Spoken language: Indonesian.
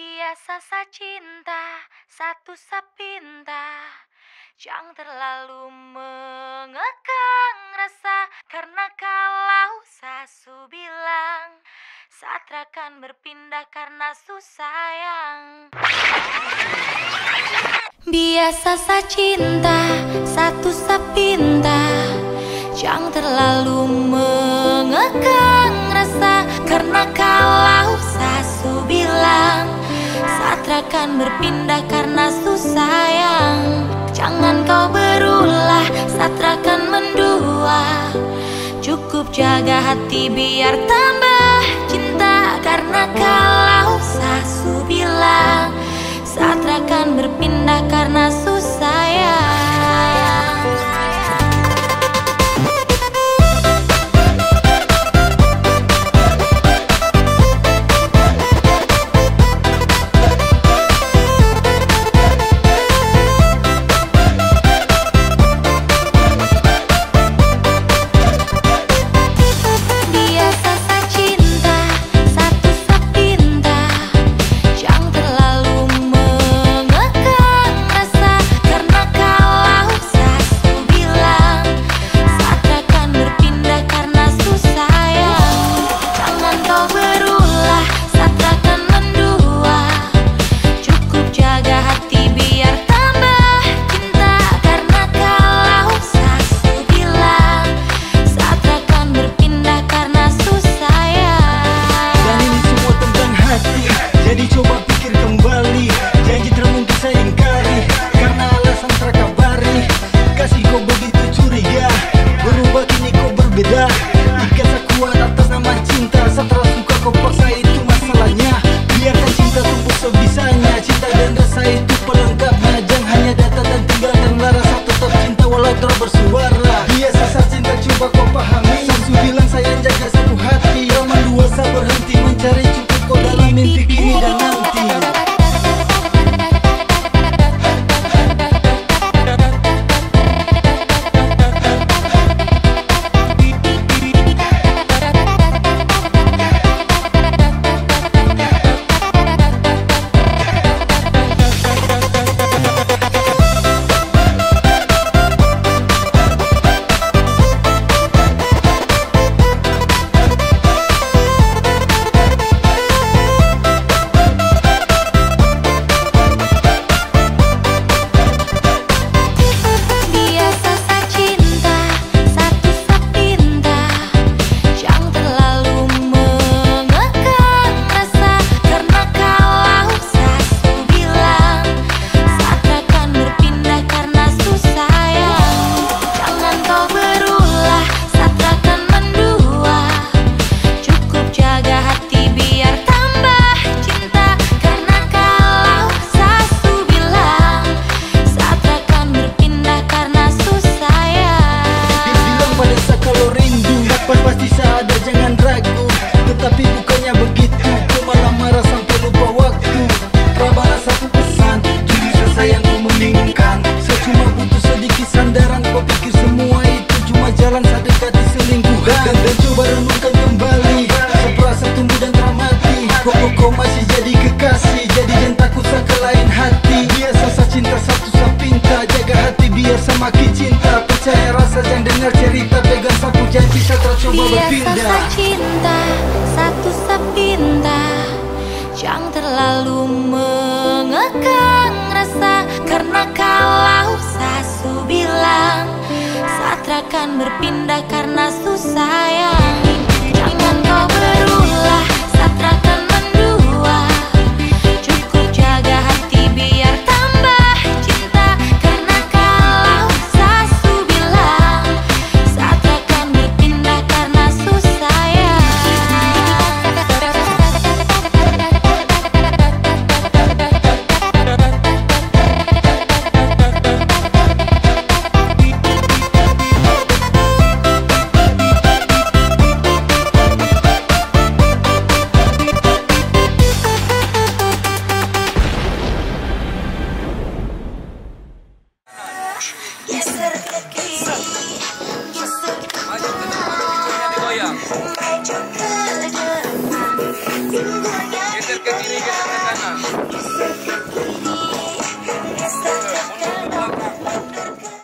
Biasa sa cinta, satu sapinta. Jangan terlalu mengekang rasa Karena kalau sasu bilang Satra akan berpindah karena susayang Biasa sa cinta, satu sapinta. Jangan terlalu mengekang rasa Karena kalau akan berpindah karena susayang Jangan kau berulah, Satra akan mendua. Cukup jaga hati biar tambah cinta Karena kalau sasu bilang Satra akan berpindah karena Jadi coba pikir kembali. Janji termungkin saya ingkari Karena alasan terakabari Kasih kau begitu curiga. Berubah kini kau berbeda selingkuhan Dan, coba renungkan kembali. Saya perasa tumbuh dan teramati Kok, kok, kau masih jadi kekasih. Jadi jangan takut saya ke lain hati. Biasa saya cinta satu saya pinta Jaga hati biar semakin cinta. Percaya rasa jangan dengar cerita. Pegang sapu janji terus coba Biasa berpindah. sa cinta, satu sapinta Jangan terlalu mengekang rasa. Karena kalau sasu bilang akan berpindah karena susayang Jangan kau berulah,